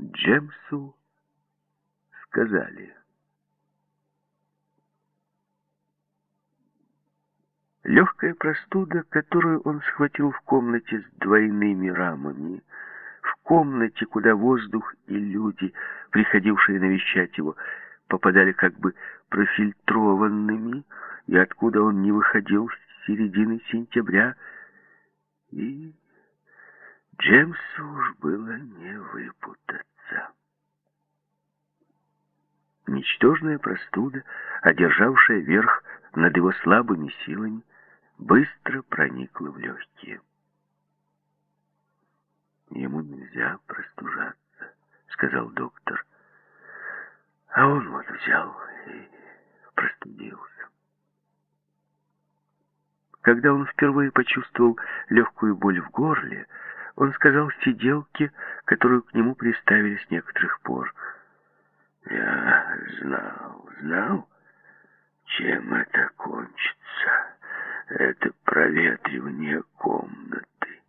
Джемсу сказали. Легкая простуда, которую он схватил в комнате с двойными рамами, в комнате, куда воздух и люди, приходившие навещать его, попадали как бы профильтрованными, и откуда он не выходил с середины сентября, и Джемсу уж было не выпутаться. Ничтожная простуда, одержавшая верх над его слабыми силами, быстро проникла в легкие. «Ему нельзя простужаться», — сказал доктор. А он вот взял и простудился. Когда он впервые почувствовал легкую боль в горле, он сказал сиделке, которую к нему приставили с некоторых пор. «Я знал, знал, чем это кончится. Это проветривание комнаты».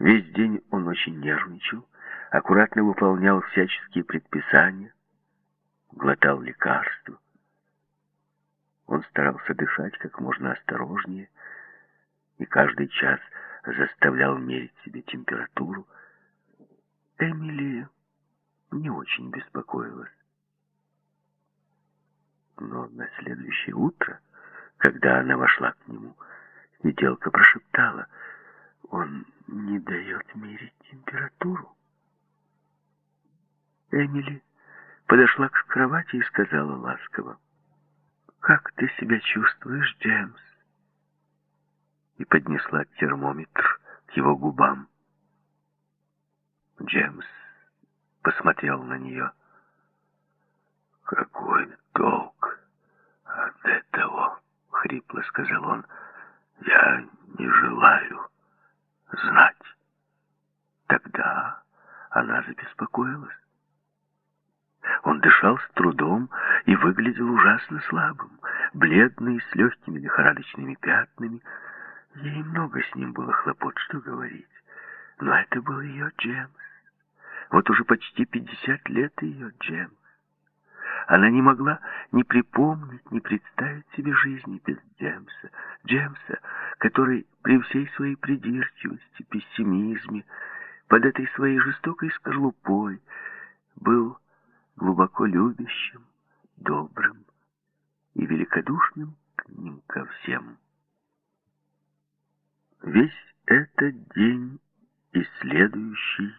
Весь день он очень нервничал, аккуратно выполнял всяческие предписания, глотал лекарства. Он старался дышать как можно осторожнее и каждый час заставлял мерить себе температуру. Эмили не очень беспокоилась. Но на следующее утро, когда она вошла к нему, сиделка прошептала, «Он не дает мерить температуру». Эмили подошла к кровати и сказала ласково, «Как ты себя чувствуешь, Джеймс?» И поднесла термометр к его губам. Джеймс посмотрел на нее. «Какой толк от этого?» — хрипло сказал он. «Я не желаю знать». Тогда она забеспокоилась. Он дышал с трудом и выглядел ужасно слабым, бледный, с легкими лихорадочными пятнами. Ей много с ним было хлопот, что говорить. Но это был ее Джемс. Вот уже почти пятьдесят лет ее Джемс. Она не могла ни припомнить, ни представить себе жизни без Джемса. Джемса, который при всей своей придирчивости, пессимизме, под этой своей жестокой скорлупой был глубоко любящим, добрым и великодушным к ним ко всем. Весь этот день и следующий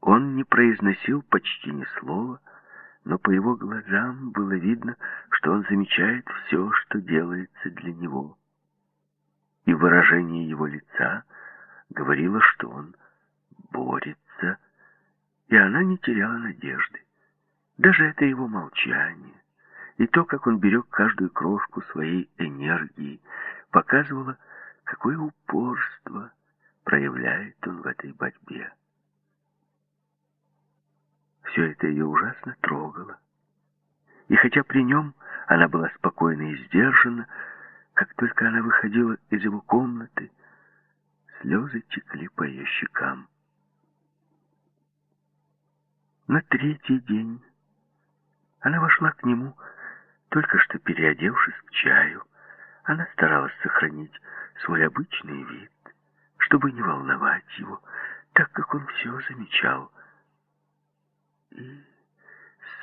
он не произносил почти ни слова, но по его глазам было видно, что он замечает все, что делается для него. И выражение его лица говорило, что он борется, и она не теряла надежды. Даже это его молчание и то, как он берег каждую крошку своей энергии, показывало, какое упорство проявляет он в этой борьбе. Все это ее ужасно трогало. И хотя при нем она была спокойна и сдержана, как только она выходила из его комнаты, слезы текли по ее щекам. На третий день она вошла к нему, только что переодевшись к чаю. Она старалась сохранить свой обычный вид, чтобы не волновать его, так как он все замечал. И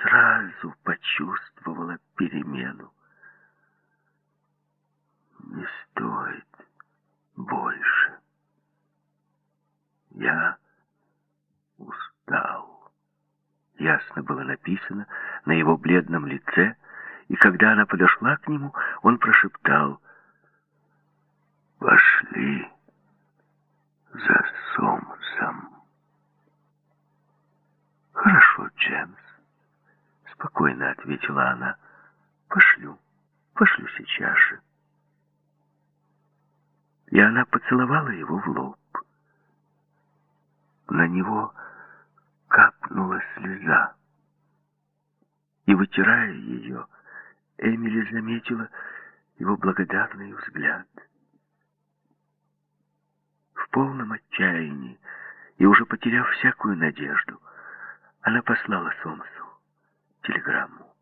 сразу почувствовала перемену. Не стоит больше. Я устал ясно было написано на его бледном лице, и когда она подошла к нему, он прошептал «Пошли за Сомсом». «Хорошо, Джемс», — спокойно ответила она. «Пошлю, пошлю сейчас же». И она поцеловала его в лоб. На него капнула слеза. И, вытирая ее, Эмили заметила его благодарный взгляд. В полном отчаянии И уже потеряв всякую надежду, она послала Сомсу телеграмму.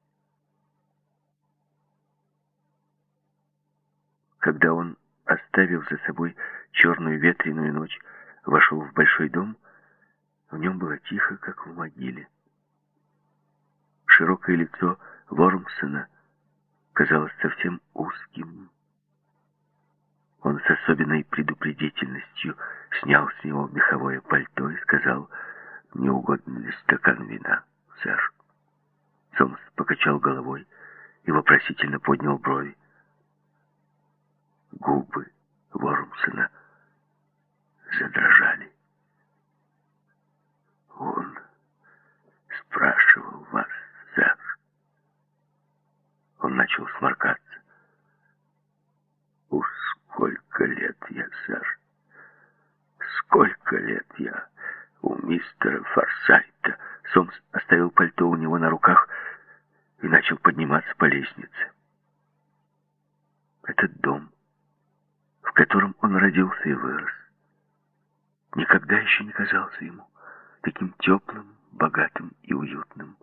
Когда он, оставив за собой черную ветреную ночь, вошел в большой дом, в нем было тихо, как в могиле. Широкое лицо Вормсона казалось совсем узким. Он с особенной предупредительностью снял с него меховое пальто и сказал, «Не угодно ли стакан вина, сэр?» Сомс покачал головой и вопросительно поднял брови. Губы Вормсона задрожали. Он спрашивал вас, сэр. Он начал сморкаться. Уж сколько лет я, сэр. Сколько лет я у мистера Форсайта. Сомс оставил пальто у него на руках и начал подниматься по лестнице. Этот дом, в котором он родился и вырос, никогда еще не казался ему таким теплым, богатым и уютным,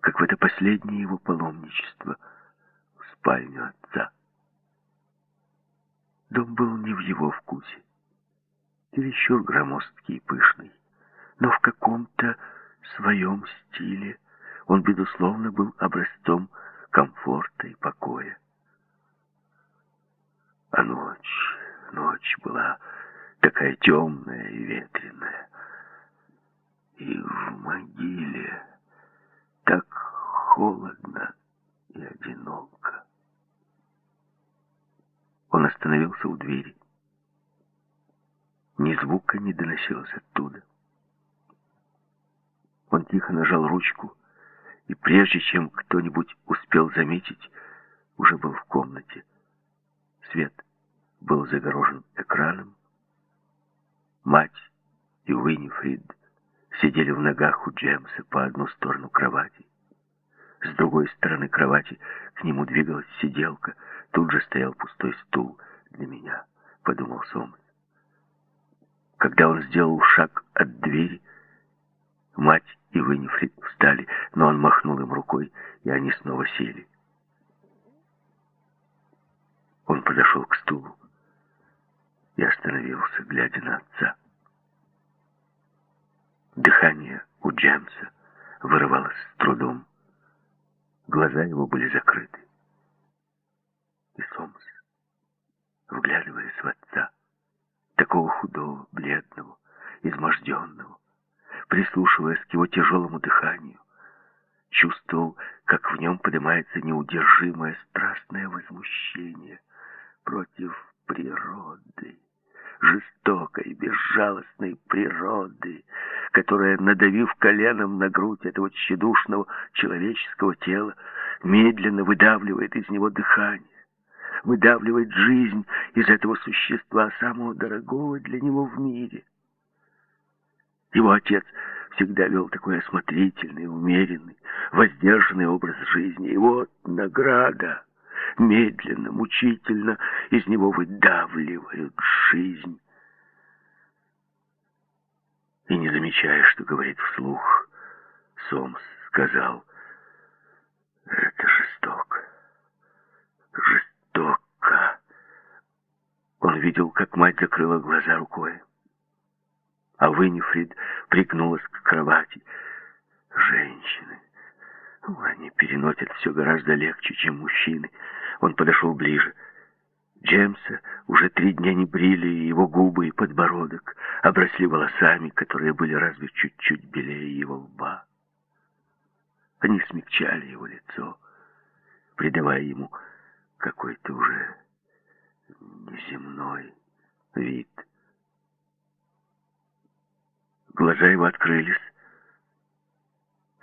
как в это последнее его паломничество в спальню отца. Дом был не в его вкусе, чересчур громоздкий и пышный, но в каком-то своем стиле он, безусловно, был образцом комфорта и покоя. А ночь, ночь была такая темная и ветреная. И в могиле так холодно и одиноко. Он остановился у двери. Ни звука не доносилось оттуда. Он тихо нажал ручку, и прежде чем кто-нибудь успел заметить, уже был в комнате. Свет был загорожен экраном. Мать и Уиннифрид сидели в ногах у Джемса по одну сторону кровати. С другой стороны кровати к нему двигалась сиделка. Тут же стоял пустой стул для меня, подумал Сомс. Когда он сделал шаг от двери, мать и Виннифрид встали, но он махнул им рукой, и они снова сели. Он подошел к стулу и остановился, глядя на отца. Дыхание у Джемса вырывалось с трудом. Глаза его были закрыты. И Сомс, вглядываясь в отца, такого худого, бледного, изможденного, прислушиваясь к его тяжелому дыханию, чувствовал, как в нем поднимается неудержимое страстное возмущение против природы, жестокой, безжалостной природы, которая, надавив коленом на грудь этого тщедушного человеческого тела, медленно выдавливает из него дыхание, выдавливает жизнь из этого существа, самого дорогого для него в мире — его отец всегда вел такой осмотрительный, умеренный, воздержанный образ жизни. И вот награда. Медленно, мучительно из него выдавливают жизнь. И не замечая, что говорит вслух, Сомс сказал, «Это жестоко, жестоко». Он видел, как мать закрыла глаза рукой а Виннифрид пригнулась к кровати. Женщины. Ну, они переносят все гораздо легче, чем мужчины. Он подошел ближе. Джемса уже три дня не брили, его губы и подбородок обросли волосами, которые были разве чуть-чуть белее его лба. Они смягчали его лицо, придавая ему какой-то уже неземной вид. Глаза его открылись.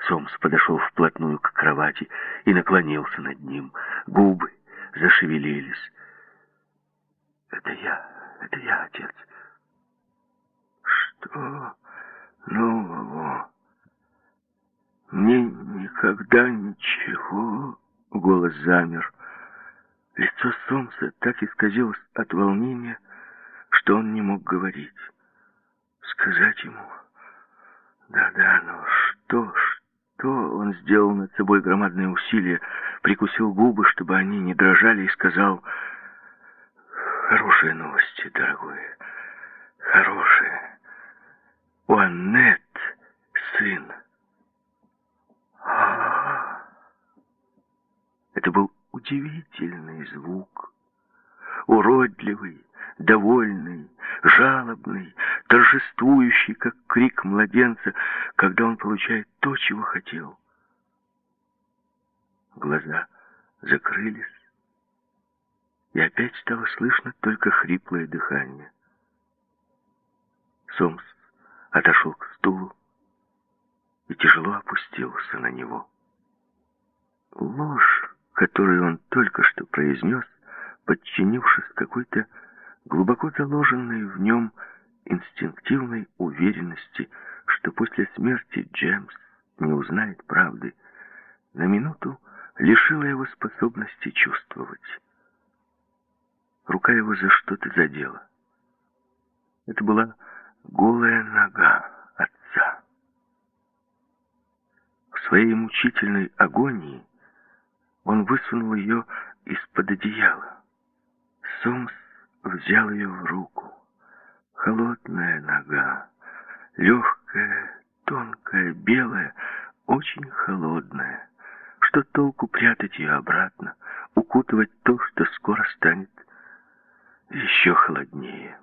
Сомс подошел вплотную к кровати и наклонился над ним. Губы зашевелились. «Это я, это я, отец». «Что нового?» «Мне никогда ничего...» Голос замер. Лицо Сомса так исказилось от волнения, что он не мог говорить. сказать ему? Да-да, но что, что он сделал над собой громадное усилие, прикусил губы, чтобы они не дрожали, и сказал, «Хорошие новости, дорогой, хорошие. У Аннет сын». -а. Это был удивительный звук, уродливый, довольный, жалобный, торжествующий, как крик младенца, когда он получает то, чего хотел. Глаза закрылись, и опять стало слышно только хриплое дыхание. Сомс отошел к стулу и тяжело опустился на него. Ложь, которую он только что произнес, подчинившись какой-то глубоко заложенной в нем инстинктивной уверенности, что после смерти Джеймс не узнает правды, на минуту лишила его способности чувствовать. Рука его за что-то задела. Это была голая нога отца. В своей мучительной агонии он высунул ее из-под одеяла. Сомс взял ее в руку. Холодная нога, легкая, тонкая, белая, очень холодная. Что толку прятать ее обратно, укутывать то, что скоро станет еще холоднее?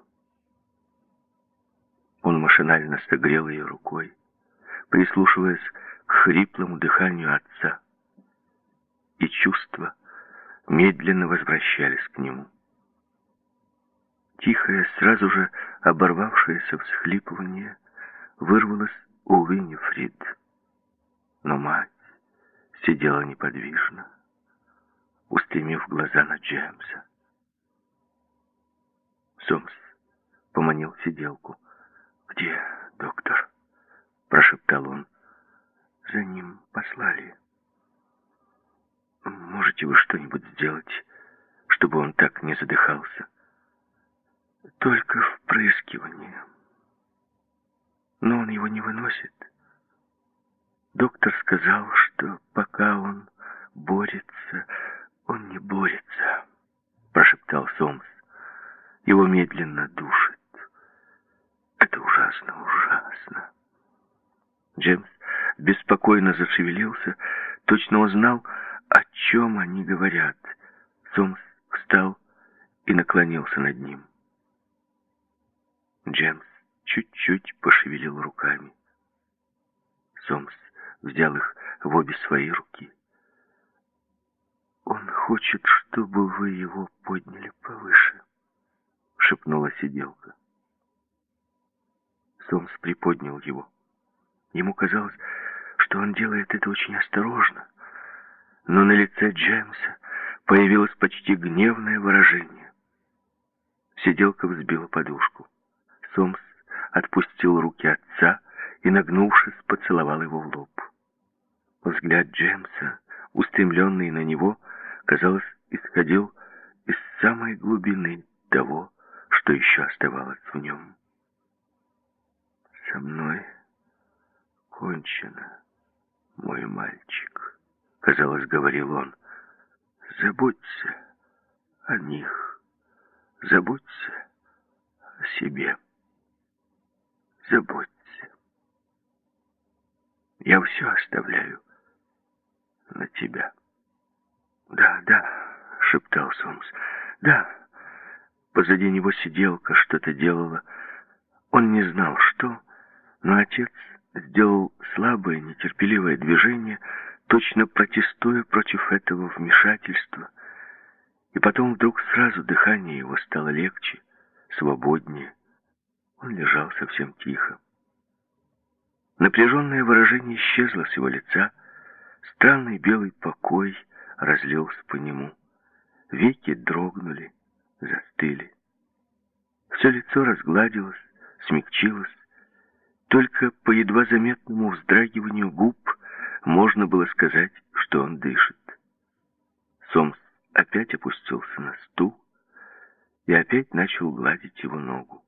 Он машинально согрел ее рукой, прислушиваясь к хриплому дыханию отца, и чувства медленно возвращались к нему. Тихое, сразу же оборвавшееся всхлипывание вырвалось у Виннифрид. Но мать сидела неподвижно, устремив глаза на Джеймса. Сомс поманил сиделку. «Где доктор?» — прошептал он. «За ним послали. Можете вы что-нибудь сделать, чтобы он так не задыхался?» Только в впрыскивании. Но он его не выносит. Доктор сказал, что пока он борется, он не борется, прошептал Сомс. Его медленно душит. Это ужасно, ужасно. Джеймс беспокойно зашевелился, точно узнал, о чем они говорят. Сомс встал и наклонился над ним. Джемс чуть-чуть пошевелил руками. Сомс взял их в обе свои руки. «Он хочет, чтобы вы его подняли повыше», — шепнула сиделка. Сомс приподнял его. Ему казалось, что он делает это очень осторожно, но на лице Джеймса появилось почти гневное выражение. Сиделка взбила подушку. Сомс отпустил руки отца и, нагнувшись, поцеловал его в лоб. Взгляд Джеймса, устремленный на него, казалось, исходил из самой глубины того, что еще оставалось в нем. «Со мной кончено, мой мальчик», — казалось, говорил он. «Заботься о них, заботься о себе» заботься. Я все оставляю на тебя. Да, да, шептал Сомс. Да. Позади него сиделка что-то делала. Он не знал, что, но отец сделал слабое, нетерпеливое движение, точно протестуя против этого вмешательства. И потом вдруг сразу дыхание его стало легче, свободнее. Он лежал совсем тихо. Напряженное выражение исчезло с его лица, странный белый покой разлился по нему. Веки дрогнули, застыли. Все лицо разгладилось, смягчилось. Только по едва заметному вздрагиванию губ можно было сказать, что он дышит. Сомс опять опустился на стул и опять начал гладить его ногу.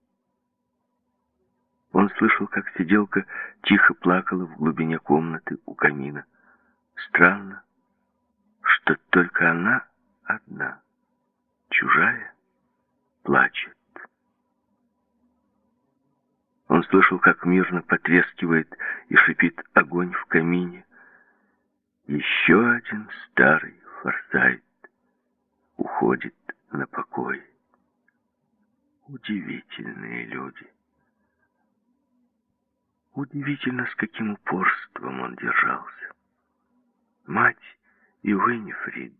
Он слышал, как сиделка тихо плакала в глубине комнаты у камина. Странно, что только она одна, чужая, плачет. Он слышал, как мирно потрескивает и шипит огонь в камине. Еще один старый форсайт уходит на покой. Удивительные люди. Удивительно, с каким упорством он держался. Мать и Уиннифрид,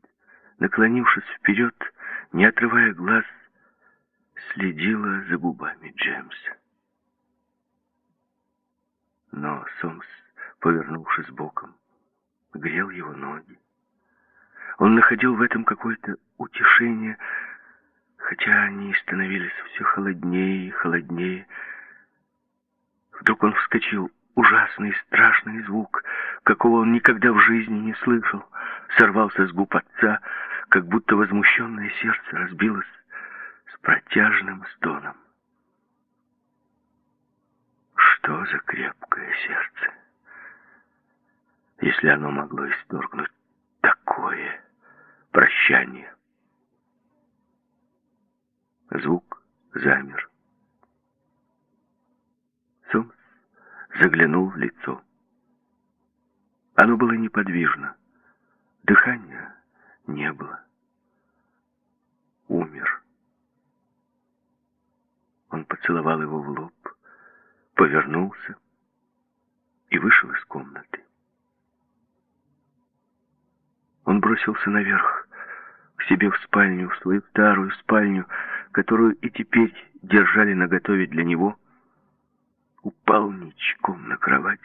наклонившись вперед, не отрывая глаз, следила за губами Джеймса. Но Сомс, повернувшись боком, грел его ноги. Он находил в этом какое-то утешение, хотя они становились все холоднее и холоднее. Вдруг он вскочил. Ужасный, страшный звук, какого он никогда в жизни не слышал, сорвался с губ отца, как будто возмущенное сердце разбилось с протяжным стоном. Что за крепкое сердце, если оно могло исторгнуть такое прощание? Звук замер. Сомс заглянул в лицо. Оно было неподвижно. Дыхания не было. Умер. Он поцеловал его в лоб, повернулся и вышел из комнаты. Он бросился наверх, к себе в спальню, в свою старую спальню, которую и теперь держали наготове для него, упал ничком на кровать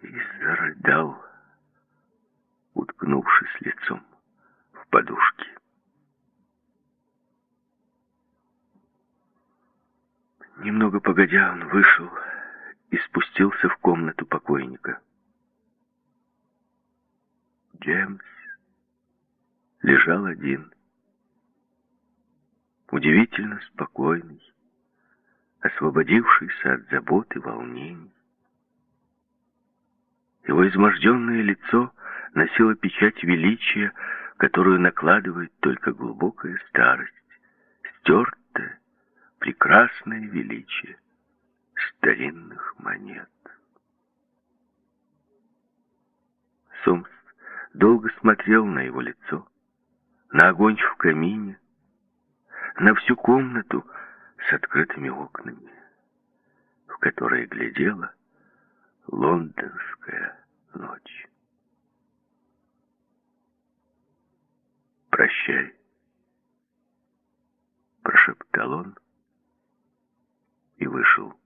и зарыдал, уткнувшись лицом в подушки. Немного погодя, он вышел и спустился в комнату покойника. Джеймс лежал один, удивительно спокойный, освободившийся от забот и волнений. Его изможденное лицо носило печать величия, которую накладывает только глубокая старость, стертое, прекрасное величие старинных монет. Сомс долго смотрел на его лицо, на огонь в камине, на всю комнату с открытыми окнами, в которые глядела лондонская ночь. «Прощай», — прошептал он и вышел.